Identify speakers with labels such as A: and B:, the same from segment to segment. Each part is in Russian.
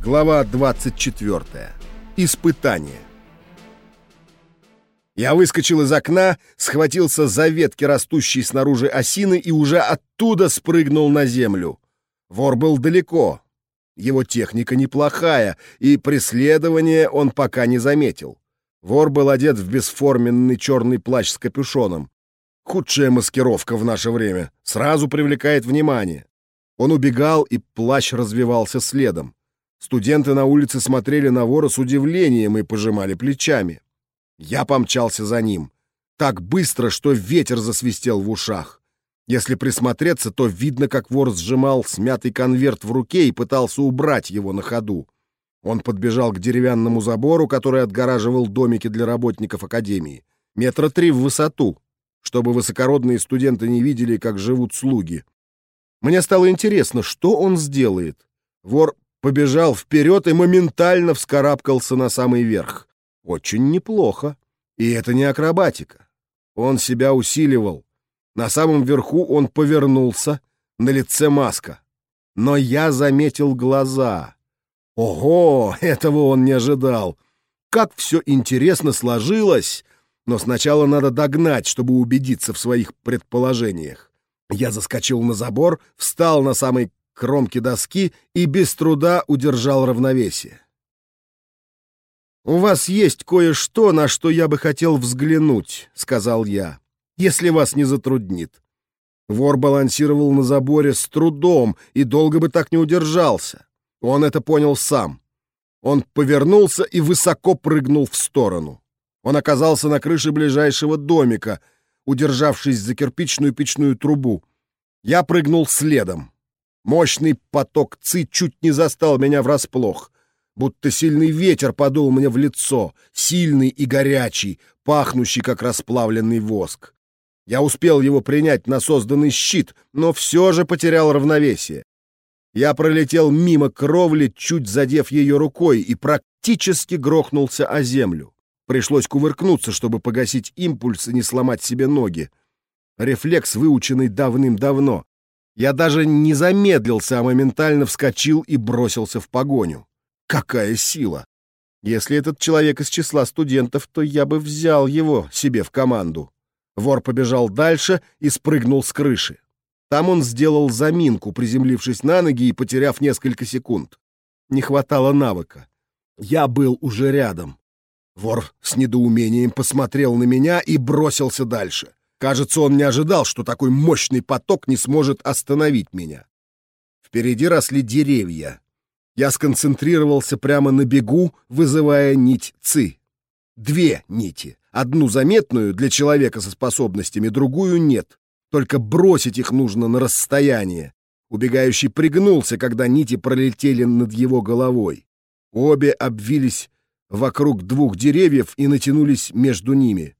A: Глава 24. Испытание. Я выскочил из окна, схватился за ветки растущей снаружи осины и уже оттуда спрыгнул на землю. Вор был далеко. Его техника неплохая, и преследование он пока не заметил. Вор был одет в бесформенный черный плащ с капюшоном. Худшая маскировка в наше время. Сразу привлекает внимание. Он убегал, и плащ развивался следом. Студенты на улице смотрели на вора с удивлением и пожимали плечами. Я помчался за ним. Так быстро, что ветер засвистел в ушах. Если присмотреться, то видно, как вор сжимал смятый конверт в руке и пытался убрать его на ходу. Он подбежал к деревянному забору, который отгораживал домики для работников академии. Метра три в высоту, чтобы высокородные студенты не видели, как живут слуги. Мне стало интересно, что он сделает. Вор побежал вперед и моментально вскарабкался на самый верх. Очень неплохо. И это не акробатика. Он себя усиливал. На самом верху он повернулся, на лице маска. Но я заметил глаза. Ого, этого он не ожидал. Как все интересно сложилось. Но сначала надо догнать, чтобы убедиться в своих предположениях. Я заскочил на забор, встал на самый кромки доски и без труда удержал равновесие. «У вас есть кое-что, на что я бы хотел взглянуть», — сказал я, — «если вас не затруднит». Вор балансировал на заборе с трудом и долго бы так не удержался. Он это понял сам. Он повернулся и высоко прыгнул в сторону. Он оказался на крыше ближайшего домика, удержавшись за кирпичную печную трубу. Я прыгнул следом. Мощный поток ци чуть не застал меня врасплох. Будто сильный ветер подул мне в лицо, сильный и горячий, пахнущий, как расплавленный воск. Я успел его принять на созданный щит, но все же потерял равновесие. Я пролетел мимо кровли, чуть задев ее рукой, и практически грохнулся о землю. Пришлось кувыркнуться, чтобы погасить импульс и не сломать себе ноги. Рефлекс, выученный давным-давно. Я даже не замедлился, а моментально вскочил и бросился в погоню. Какая сила! Если этот человек из числа студентов, то я бы взял его себе в команду. Вор побежал дальше и спрыгнул с крыши. Там он сделал заминку, приземлившись на ноги и потеряв несколько секунд. Не хватало навыка. Я был уже рядом. Вор с недоумением посмотрел на меня и бросился дальше. Кажется, он не ожидал, что такой мощный поток не сможет остановить меня. Впереди росли деревья. Я сконцентрировался прямо на бегу, вызывая нить ЦИ. Две нити. Одну заметную для человека со способностями, другую нет. Только бросить их нужно на расстояние. Убегающий пригнулся, когда нити пролетели над его головой. Обе обвились вокруг двух деревьев и натянулись между ними.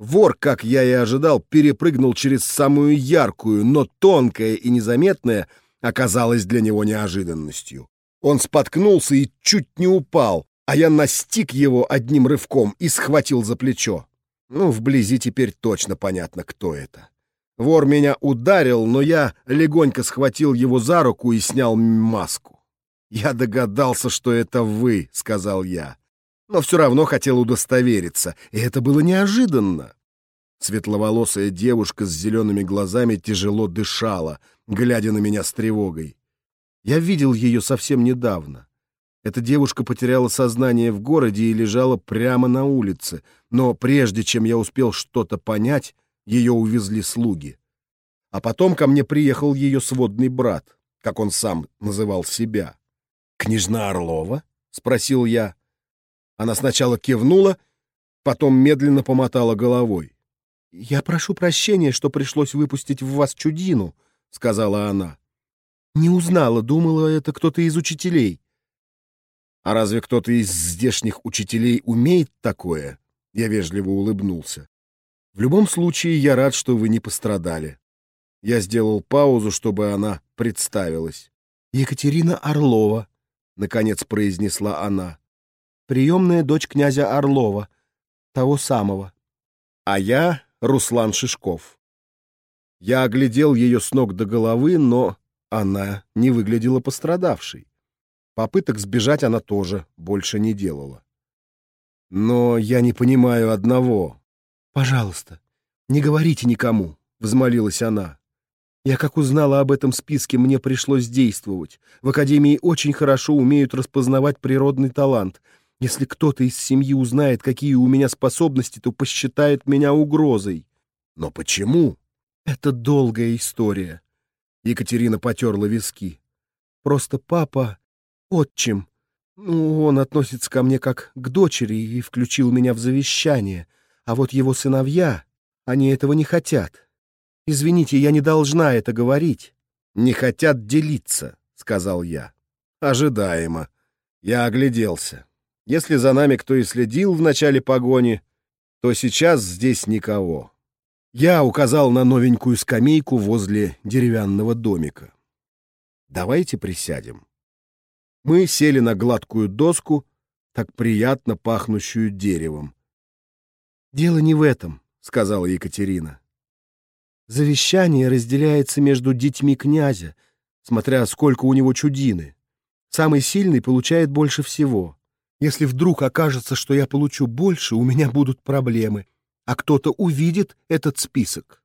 A: Вор, как я и ожидал, перепрыгнул через самую яркую, но тонкая и незаметная оказалась для него неожиданностью. Он споткнулся и чуть не упал, а я настиг его одним рывком и схватил за плечо. Ну, вблизи теперь точно понятно, кто это. Вор меня ударил, но я легонько схватил его за руку и снял маску. «Я догадался, что это вы», — сказал я но все равно хотел удостовериться, и это было неожиданно. Светловолосая девушка с зелеными глазами тяжело дышала, глядя на меня с тревогой. Я видел ее совсем недавно. Эта девушка потеряла сознание в городе и лежала прямо на улице, но прежде чем я успел что-то понять, ее увезли слуги. А потом ко мне приехал ее сводный брат, как он сам называл себя. «Княжна Орлова?» — спросил я. Она сначала кивнула, потом медленно помотала головой. «Я прошу прощения, что пришлось выпустить в вас чудину», — сказала она. «Не узнала, думала, это кто-то из учителей». «А разве кто-то из здешних учителей умеет такое?» Я вежливо улыбнулся. «В любом случае, я рад, что вы не пострадали». Я сделал паузу, чтобы она представилась. «Екатерина Орлова», — наконец произнесла она приемная дочь князя Орлова, того самого. А я Руслан Шишков. Я оглядел ее с ног до головы, но она не выглядела пострадавшей. Попыток сбежать она тоже больше не делала. Но я не понимаю одного. «Пожалуйста, не говорите никому», — взмолилась она. «Я как узнала об этом списке, мне пришлось действовать. В Академии очень хорошо умеют распознавать природный талант. Если кто-то из семьи узнает, какие у меня способности, то посчитает меня угрозой». «Но почему?» «Это долгая история». Екатерина потерла виски. «Просто папа, отчим, ну, он относится ко мне как к дочери и включил меня в завещание, а вот его сыновья, они этого не хотят. Извините, я не должна это говорить. Не хотят делиться, сказал я. Ожидаемо. Я огляделся. Если за нами кто и следил в начале погони, то сейчас здесь никого. Я указал на новенькую скамейку возле деревянного домика. Давайте присядем. Мы сели на гладкую доску, так приятно пахнущую деревом. «Дело не в этом», — сказала Екатерина. «Завещание разделяется между детьми князя, смотря сколько у него чудины. Самый сильный получает больше всего. Если вдруг окажется, что я получу больше, у меня будут проблемы, а кто-то увидит этот список».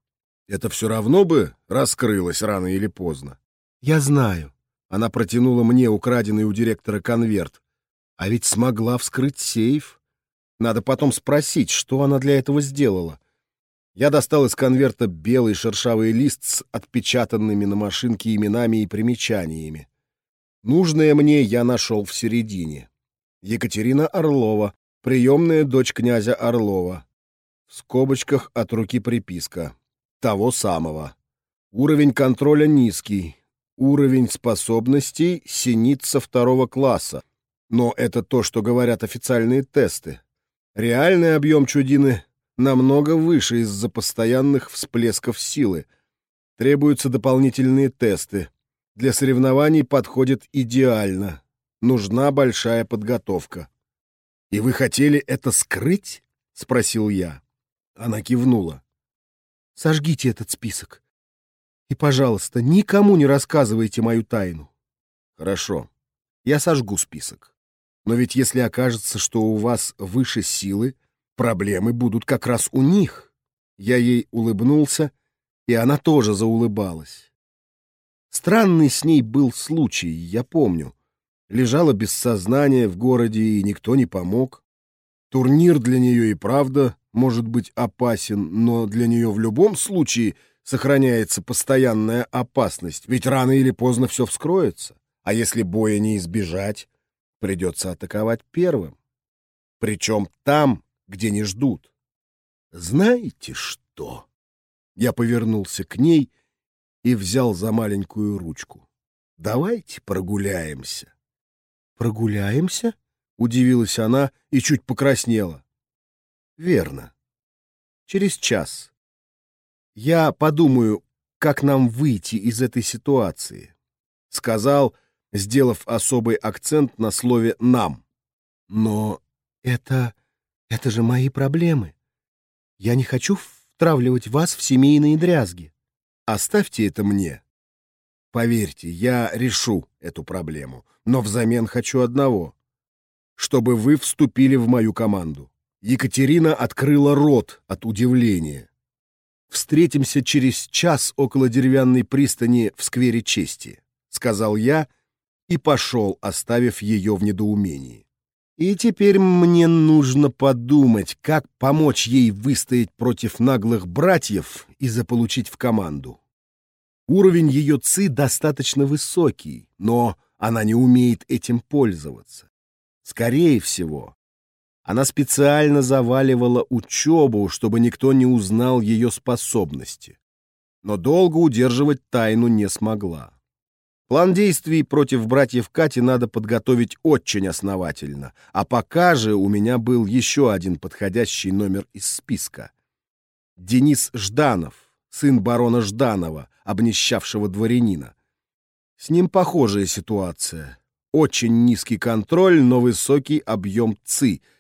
A: «Это все равно бы раскрылось рано или поздно». «Я знаю. Она протянула мне украденный у директора конверт. А ведь смогла вскрыть сейф. Надо потом спросить, что она для этого сделала. Я достал из конверта белый шершавый лист с отпечатанными на машинке именами и примечаниями. Нужное мне я нашел в середине. Екатерина Орлова, приемная дочь князя Орлова. В скобочках от руки приписка. Того самого. Уровень контроля низкий, Уровень способностей синица второго класса. Но это то, что говорят официальные тесты. Реальный объем чудины намного выше из-за постоянных всплесков силы. Требуются дополнительные тесты. Для соревнований подходит идеально. Нужна большая подготовка. «И вы хотели это скрыть?» — спросил я. Она кивнула. «Сожгите этот список. И, пожалуйста, никому не рассказывайте мою тайну. Хорошо. Я сожгу список. Но ведь если окажется, что у вас выше силы, проблемы будут как раз у них. Я ей улыбнулся, и она тоже заулыбалась. Странный с ней был случай, я помню. Лежала без сознания в городе, и никто не помог. Турнир для нее и правда может быть опасен, но для нее в любом случае — сохраняется постоянная опасность, ведь рано или поздно все вскроется. А если боя не избежать, придется атаковать первым. Причем там, где не ждут. Знаете что? Я повернулся к ней и взял за маленькую ручку. Давайте прогуляемся. Прогуляемся? Удивилась она и чуть покраснела. Верно. Через час я подумаю, как нам выйти из этой ситуации, сказал, сделав особый акцент на слове нам. Но это это же мои проблемы. Я не хочу втравливать вас в семейные дрязги. Оставьте это мне. Поверьте, я решу эту проблему, но взамен хочу одного чтобы вы вступили в мою команду. Екатерина открыла рот от удивления. Встретимся через час около деревянной пристани в сквере чести, сказал я и пошел, оставив ее в недоумении. И теперь мне нужно подумать, как помочь ей выстоять против наглых братьев и заполучить в команду. Уровень ее ци достаточно высокий, но она не умеет этим пользоваться. Скорее всего, она специально заваливала учебу, чтобы никто не узнал ее способности. Но долго удерживать тайну не смогла. План действий против братьев Кати надо подготовить очень основательно, а пока же у меня был еще один подходящий номер из списка. Денис Жданов, сын барона Жданова, обнищавшего дворянина. С ним похожая ситуация. Очень низкий контроль, но высокий объем ЦИ —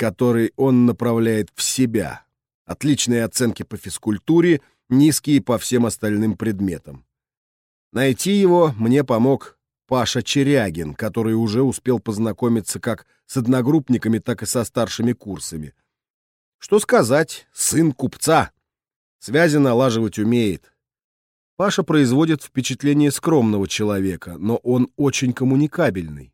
A: который он направляет в себя. Отличные оценки по физкультуре, низкие по всем остальным предметам. Найти его мне помог Паша Черягин, который уже успел познакомиться как с одногруппниками, так и со старшими курсами. Что сказать, сын купца. Связи налаживать умеет. Паша производит впечатление скромного человека, но он очень коммуникабельный.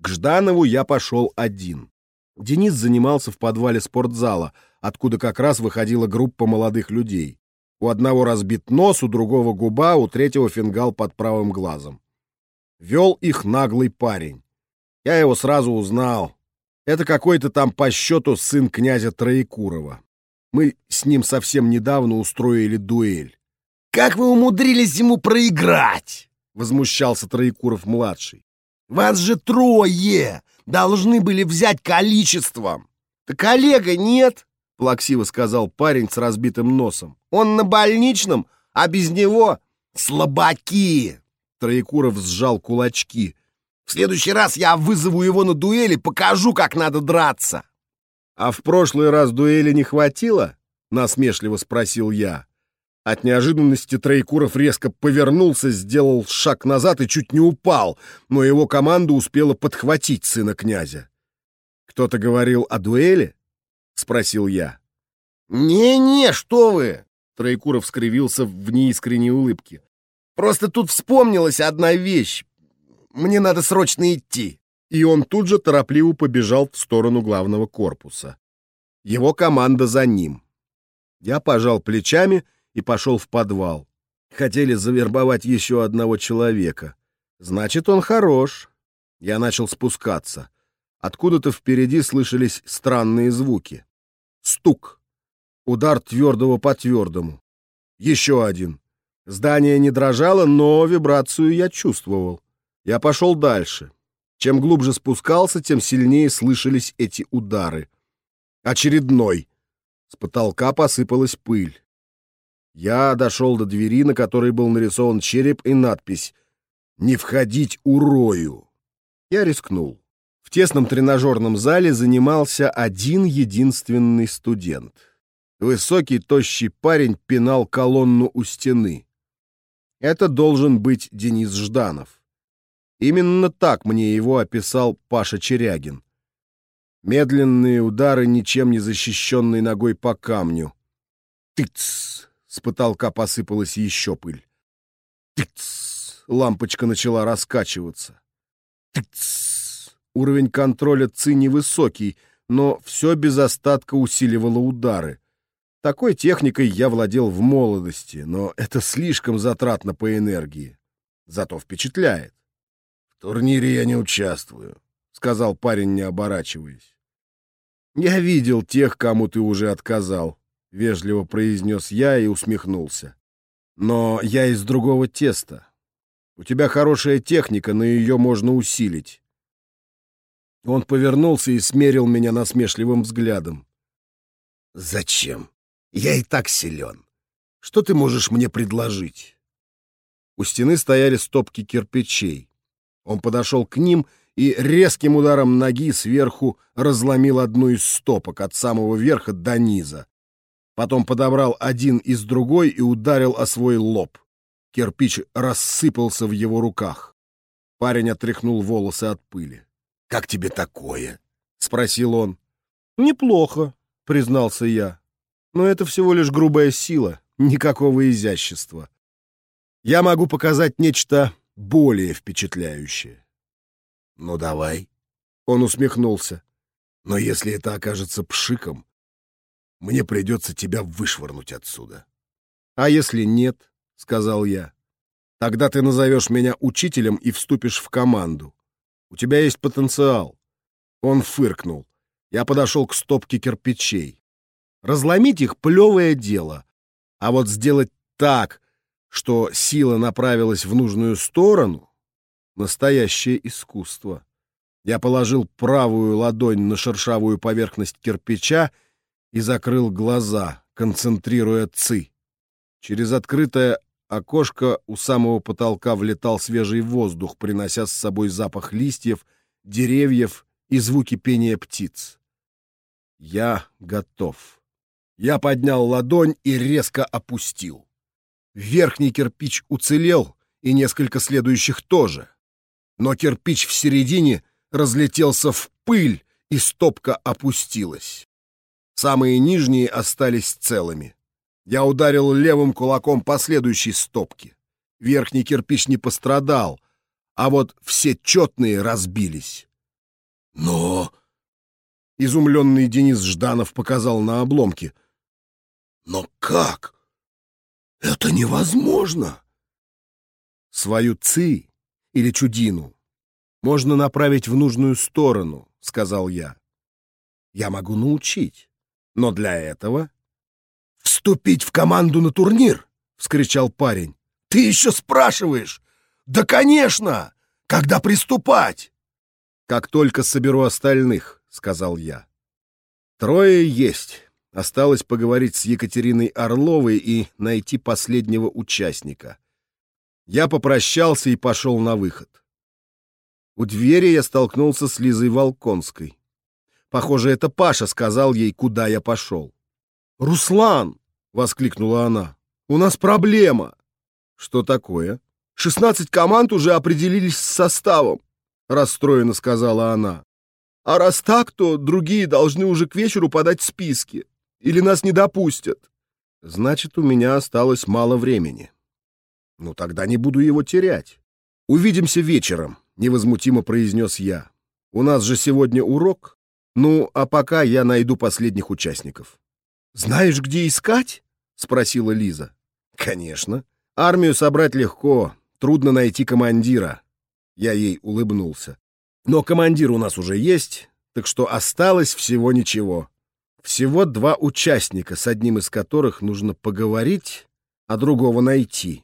A: К Жданову я пошел один. Денис занимался в подвале спортзала, откуда как раз выходила группа молодых людей. У одного разбит нос, у другого губа, у третьего фингал под правым глазом. Вел их наглый парень. Я его сразу узнал. Это какой-то там по счету сын князя Троекурова. Мы с ним совсем недавно устроили дуэль.
B: «Как вы умудрились ему проиграть?»
A: — возмущался Троекуров-младший.
B: «Вас же трое! Должны были взять количеством!»
A: «Так Олега нет!» — плаксиво сказал парень с разбитым носом. «Он на больничном, а без него
B: слабаки!»
A: Троекуров сжал кулачки.
B: «В следующий раз я вызову его на дуэли, покажу, как надо драться!»
A: «А в прошлый раз дуэли не хватило?» — насмешливо спросил я. От неожиданности Троекуров резко повернулся, сделал шаг назад и чуть не упал, но его команда успела подхватить сына князя. «Кто-то говорил о дуэли?» — спросил я.
B: «Не-не, что вы!»
A: — Троекуров скривился в неискренней улыбке.
B: «Просто тут вспомнилась одна вещь. Мне надо срочно идти».
A: И он тут же торопливо побежал в сторону главного корпуса. Его команда за ним. Я пожал плечами и пошел в подвал. Хотели завербовать еще одного человека. Значит, он хорош. Я начал спускаться. Откуда-то впереди слышались странные звуки. Стук. Удар твердого по твердому. Еще один. Здание не дрожало, но вибрацию я чувствовал. Я пошел дальше. Чем глубже спускался, тем сильнее слышались эти удары. Очередной. С потолка посыпалась пыль. Я дошел до двери, на которой был нарисован череп и надпись «Не входить урою». Я рискнул. В тесном тренажерном зале занимался один единственный студент. Высокий, тощий парень пинал колонну у стены. Это должен быть Денис Жданов. Именно так мне его описал Паша Черягин. Медленные удары ничем не защищенной ногой по камню. Тыц! С потолка посыпалась еще пыль. Тыц! Лампочка начала раскачиваться. Тыц! Уровень контроля ЦИ невысокий, но все без остатка усиливало удары. Такой техникой я владел в молодости, но это слишком затратно по энергии. Зато впечатляет.
B: «В турнире я не участвую», — сказал парень, не оборачиваясь.
A: «Я видел тех, кому ты уже отказал», — вежливо произнес я и усмехнулся. «Но я из другого теста. У тебя хорошая техника, но ее можно усилить». Он повернулся и смерил меня насмешливым взглядом.
B: «Зачем? Я и так силен. Что ты можешь мне предложить?»
A: У стены стояли стопки кирпичей. Он подошел к ним и резким ударом ноги сверху разломил одну из стопок от самого верха до низа. Потом подобрал один из другой и ударил о свой лоб. Кирпич рассыпался в его руках. Парень отряхнул волосы от пыли.
B: «Как тебе такое?»
A: — спросил он. «Неплохо», — признался я. «Но это всего лишь грубая сила, никакого изящества. Я могу показать нечто более впечатляющее.
B: «Ну, давай».
A: Он усмехнулся.
B: «Но если это окажется пшиком, мне придется тебя вышвырнуть отсюда».
A: «А если нет?» — сказал я. «Тогда ты назовешь меня учителем и вступишь в команду. У тебя есть потенциал». Он фыркнул. Я подошел к стопке кирпичей. Разломить их — плевое дело. А вот сделать так, что сила направилась в нужную сторону — настоящее искусство. Я положил правую ладонь на шершавую поверхность кирпича и закрыл глаза, концентрируя ци. Через открытое окошко у самого потолка влетал свежий воздух, принося с собой запах листьев, деревьев и звуки пения птиц. Я готов. Я поднял ладонь и резко опустил. Верхний кирпич уцелел, и несколько следующих тоже. Но кирпич в середине разлетелся в пыль, и стопка опустилась. Самые нижние остались целыми. Я ударил левым кулаком по следующей стопке. Верхний кирпич не пострадал, а вот все четные разбились.
B: Но...
A: Изумленный Денис Жданов показал на обломки.
B: Но как? Это невозможно.
A: Свою ци или чудину можно направить в нужную сторону, сказал я. Я могу научить, но для этого...
B: «Вступить в команду на турнир?» — вскричал парень. «Ты еще спрашиваешь? Да, конечно! Когда приступать?»
A: «Как только соберу остальных», — сказал я. «Трое есть. Осталось поговорить с Екатериной Орловой и найти последнего участника. Я попрощался и пошел на выход. У двери я столкнулся с Лизой Волконской. Похоже, это Паша сказал ей, куда я пошел. «Руслан!» — воскликнула она. «У нас проблема!» «Что такое?» «Шестнадцать команд уже определились с составом», — расстроенно сказала она. «А раз так, то другие должны уже к вечеру подать списки. Или нас не допустят». «Значит, у меня осталось мало времени». «Ну, тогда не буду его терять. Увидимся вечером», — невозмутимо произнес я. «У нас же сегодня урок. Ну, а пока я найду последних участников». «Знаешь, где искать?» — спросила Лиза. «Конечно. Армию собрать легко, трудно найти командира». Я ей улыбнулся. «Но командир у нас уже есть, так что осталось всего ничего. Всего два участника, с одним из которых нужно поговорить, а другого найти.